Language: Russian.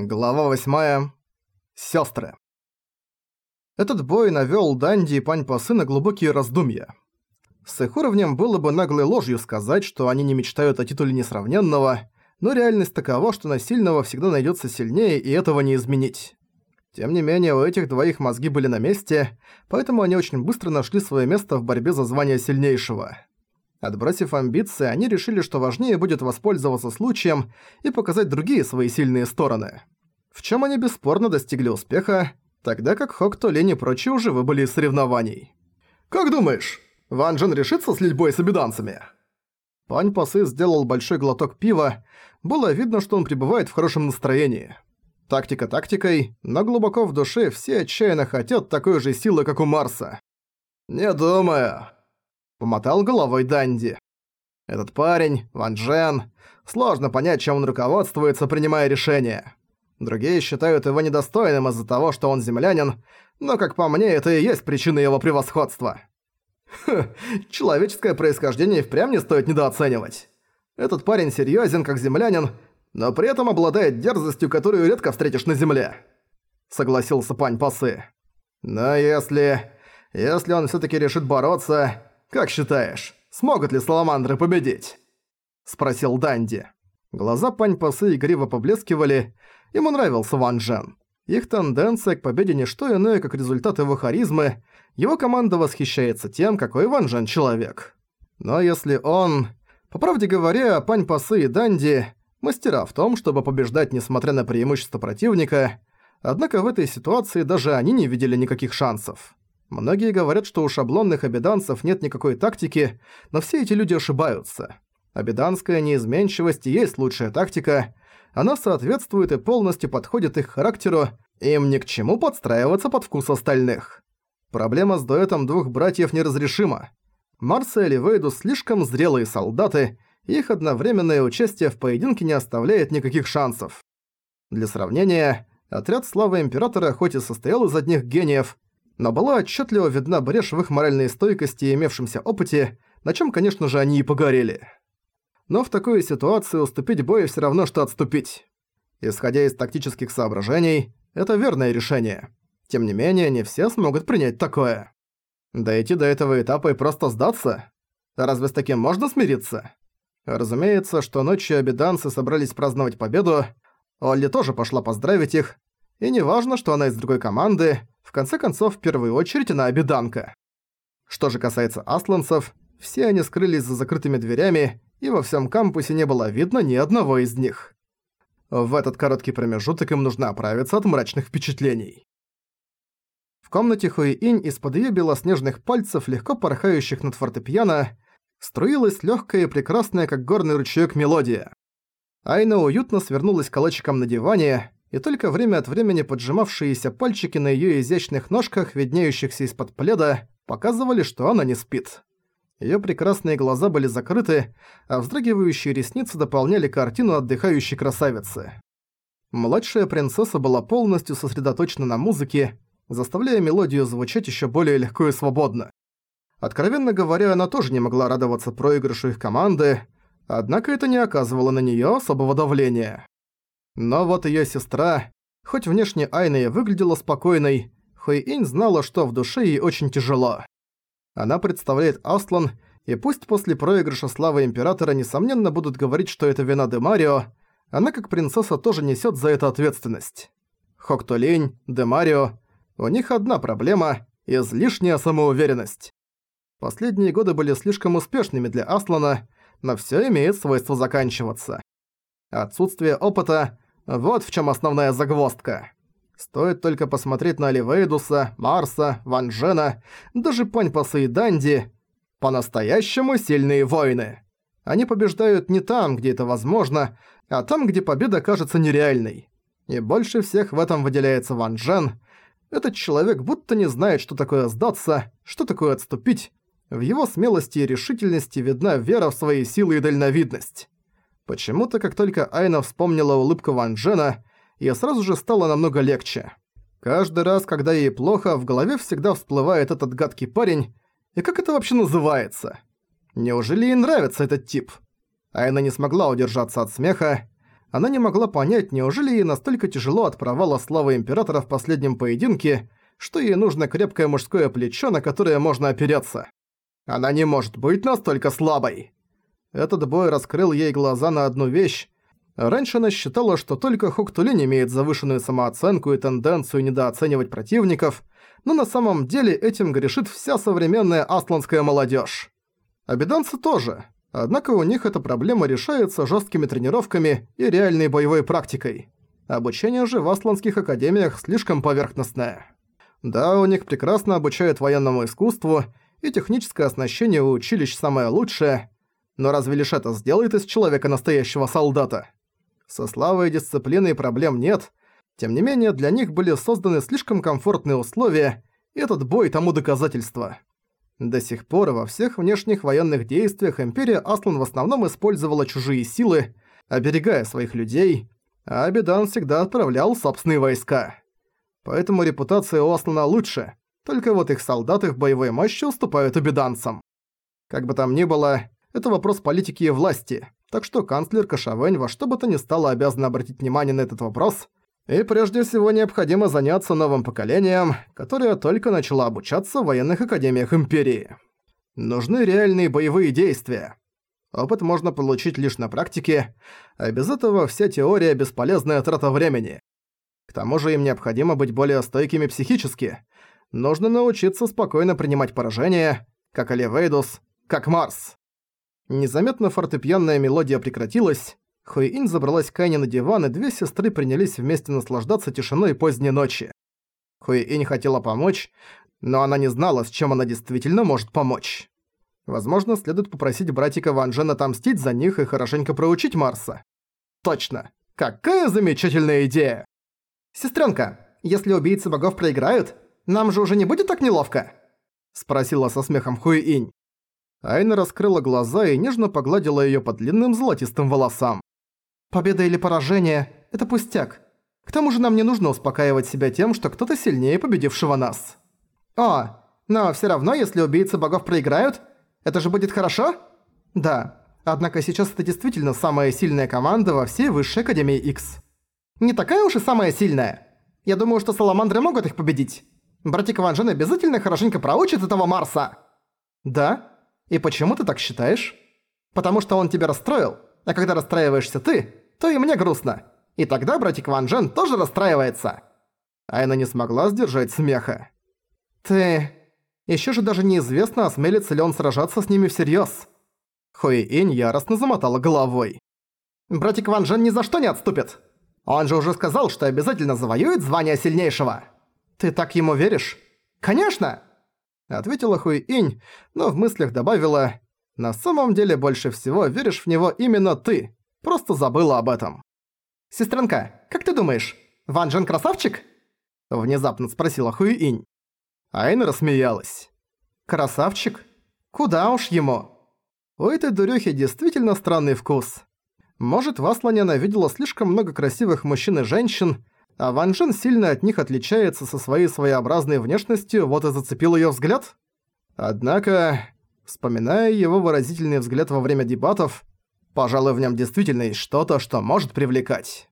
Глава 8. Сёстры. Этот бой навёл Данди и Пань Пасы на глубокие раздумья. С их уровнем было бы наглой ложью сказать, что они не мечтают о титуле несравненного, но реальность такова, что на сильного всегда найдётся сильнее, и этого не изменить. Тем не менее, у этих двоих мозги были на месте, поэтому они очень быстро нашли своё место в борьбе за звание сильнейшего. Отбросив амбиции, они решили, что важнее будет воспользоваться случаем и показать другие свои сильные стороны. В чем они бесспорно достигли успеха, тогда как Хок Толень и прочие уже выбыли из соревнований. «Как думаешь, Ван Джен решится слить бой с обиданцами?» Пань Пасы сделал большой глоток пива, было видно, что он пребывает в хорошем настроении. Тактика тактикой, но глубоко в душе все отчаянно хотят такой же силы, как у Марса. «Не думаю», Помотал головой Данди. Этот парень, Ван Джен, сложно понять, чем он руководствуется, принимая решения. Другие считают его недостойным из-за того, что он землянин, но, как по мне, это и есть причина его превосходства. Хм, человеческое происхождение впрямь не стоит недооценивать. Этот парень серьёзен, как землянин, но при этом обладает дерзостью, которую редко встретишь на земле. Согласился Пань Пасы. Но если... Если он всё-таки решит бороться, как считаешь, смогут ли саламандры победить?» Спросил Данди. Глаза Пань Пасы игриво поблескивали. Ему нравился Ван Джен. Их тенденция к победе не что иное, как результат его харизмы. Его команда восхищается тем, какой Ван Джен человек. Но если он... По правде говоря, Пань Пасы и Данди – мастера в том, чтобы побеждать несмотря на преимущество противника, однако в этой ситуации даже они не видели никаких шансов. Многие говорят, что у шаблонных обеданцев нет никакой тактики, но все эти люди ошибаются. Обеданская неизменчивость и есть лучшая тактика. Она соответствует и полностью подходит их характеру, им ни к чему подстраиваться под вкус остальных. Проблема с дуэтом двух братьев неразрешима. Марса и Вейду слишком зрелые солдаты, их одновременное участие в поединке не оставляет никаких шансов. Для сравнения, отряд Славы Императора хоть и состоял из одних гениев, но была отчетливо видна брешь в их моральной стойкости и имевшемся опыте, на чем, конечно же, они и погорели. Но в такой ситуации уступить бой все равно, что отступить. Исходя из тактических соображений, это верное решение. Тем не менее, не все смогут принять такое. Дойти до этого этапа и просто сдаться? Разве с таким можно смириться? Разумеется, что ночью обиданцы собрались праздновать победу, Олли тоже пошла поздравить их, и не важно, что она из другой команды, в конце концов, в первую очередь она обеданка. Что же касается асланцев, все они скрылись за закрытыми дверями, и во всем кампусе не было видно ни одного из них. В этот короткий промежуток им нужно оправиться от мрачных впечатлений. В комнате Хуи-Инь из-под её белоснежных пальцев, легко порхающих над фортепиано, струилась лёгкая и прекрасная, как горный ручеёк, мелодия. Айна уютно свернулась калачиком на диване, и только время от времени поджимавшиеся пальчики на её изящных ножках, виднеющихся из-под пледа, показывали, что она не спит. Её прекрасные глаза были закрыты, а вздрагивающие ресницы дополняли картину отдыхающей красавицы. Младшая принцесса была полностью сосредоточена на музыке, заставляя мелодию звучать ещё более легко и свободно. Откровенно говоря, она тоже не могла радоваться проигрышу их команды, однако это не оказывало на неё особого давления. Но вот её сестра, хоть внешне Айна и выглядела спокойной, Хуэйинь знала, что в душе ей очень тяжело. Она представляет Аслан, и пусть после проигрыша славы Императора несомненно будут говорить, что это вина Демарио, она как принцесса тоже несёт за это ответственность. Хоктолень, Демарио, у них одна проблема – излишняя самоуверенность. Последние годы были слишком успешными для Аслана, но всё имеет свойство заканчиваться. Отсутствие опыта вот в чем основная загвоздка. Стоит только посмотреть на Оливейдуса, Марса, Ван Джена, даже Паньпаса и Данди. По-настоящему сильные воины. Они побеждают не там, где это возможно, а там, где победа кажется нереальной. И больше всех в этом выделяется Ван Джен. Этот человек будто не знает, что такое сдаться, что такое отступить. В его смелости и решительности видна вера в свои силы и дальновидность. Почему-то, как только Айна вспомнила улыбку Ван Джена, ей сразу же стало намного легче. Каждый раз, когда ей плохо, в голове всегда всплывает этот гадкий парень, и как это вообще называется? Неужели ей нравится этот тип? Айна не смогла удержаться от смеха. она не могла понять, неужели ей настолько тяжело от провала славы Императора в последнем поединке, что ей нужно крепкое мужское плечо, на которое можно опереться. Она не может быть настолько слабой. Этот бой раскрыл ей глаза на одну вещь. Раньше она считала, что только Хуктулин имеет завышенную самооценку и тенденцию недооценивать противников, но на самом деле этим грешит вся современная асланская молодежь. Абиданцы тоже, однако у них эта проблема решается жесткими тренировками и реальной боевой практикой. Обучение же в асланских академиях слишком поверхностное. Да, у них прекрасно обучают военному искусству, и техническое оснащение у училищ самое лучшее, но разве лишь это сделает из человека настоящего солдата? Со славой, дисциплиной проблем нет, тем не менее для них были созданы слишком комфортные условия, и этот бой тому доказательство. До сих пор во всех внешних военных действиях Империя Аслан в основном использовала чужие силы, оберегая своих людей, а Абидан всегда отправлял собственные войска. Поэтому репутация у Аслана лучше, только вот их солдаты в боевой мощи уступают абиданцам. Как бы там ни было, это вопрос политики и власти, так что канцлер Кашавэнь во что бы то ни стало обязан обратить внимание на этот вопрос, и прежде всего необходимо заняться новым поколением, которое только начало обучаться в военных академиях Империи. Нужны реальные боевые действия. Опыт можно получить лишь на практике, а без этого вся теория – бесполезная трата времени. К тому же им необходимо быть более стойкими психически. Нужно научиться спокойно принимать поражения, как Оливейдус, как Марс. Незаметно фортепианная мелодия прекратилась, Хуиинь забралась к Айне на диван, и две сестры принялись вместе наслаждаться тишиной поздней ночи. Хуиинь хотела помочь, но она не знала, с чем она действительно может помочь. Возможно, следует попросить братика Ван Джен отомстить за них и хорошенько проучить Марса. Точно! Какая замечательная идея! «Сестрёнка, если убийцы богов проиграют, нам же уже не будет так неловко?» Спросила со смехом Хуиинь. Айна раскрыла глаза и нежно погладила её по длинным золотистым волосам. «Победа или поражение – это пустяк. К тому же нам не нужно успокаивать себя тем, что кто-то сильнее победившего нас». «О, но всё равно, если убийцы богов проиграют, это же будет хорошо?» «Да, однако сейчас это действительно самая сильная команда во всей Высшей Академии X». «Не такая уж и самая сильная. Я думаю, что Саламандры могут их победить. Братик Ван обязательно хорошенько проучит этого Марса». «Да?» И почему ты так считаешь? Потому что он тебя расстроил, а когда расстраиваешься ты, то и мне грустно. И тогда братик Ван Джен тоже расстраивается. Айна не смогла сдержать смеха. Ты... Ещё же даже неизвестно, осмелится ли он сражаться с ними всерьёз. Хуи Инь яростно замотала головой. Братик Ван Джен ни за что не отступит. Он же уже сказал, что обязательно завоюет звание сильнейшего. Ты так ему веришь? Конечно! Ответила Хуи-Инь, но в мыслях добавила «На самом деле больше всего веришь в него именно ты. Просто забыла об этом». «Сестренка, как ты думаешь, Ван Джен красавчик?» Внезапно спросила Хуи-Инь. Айн рассмеялась. «Красавчик? Куда уж ему?» У этой дурёхи действительно странный вкус. Может, в Аслане она видела слишком много красивых мужчин и женщин, а Ван Джен сильно от них отличается со своей своеобразной внешностью, вот и зацепил её взгляд. Однако, вспоминая его выразительный взгляд во время дебатов, пожалуй, в нем действительно есть что-то, что может привлекать.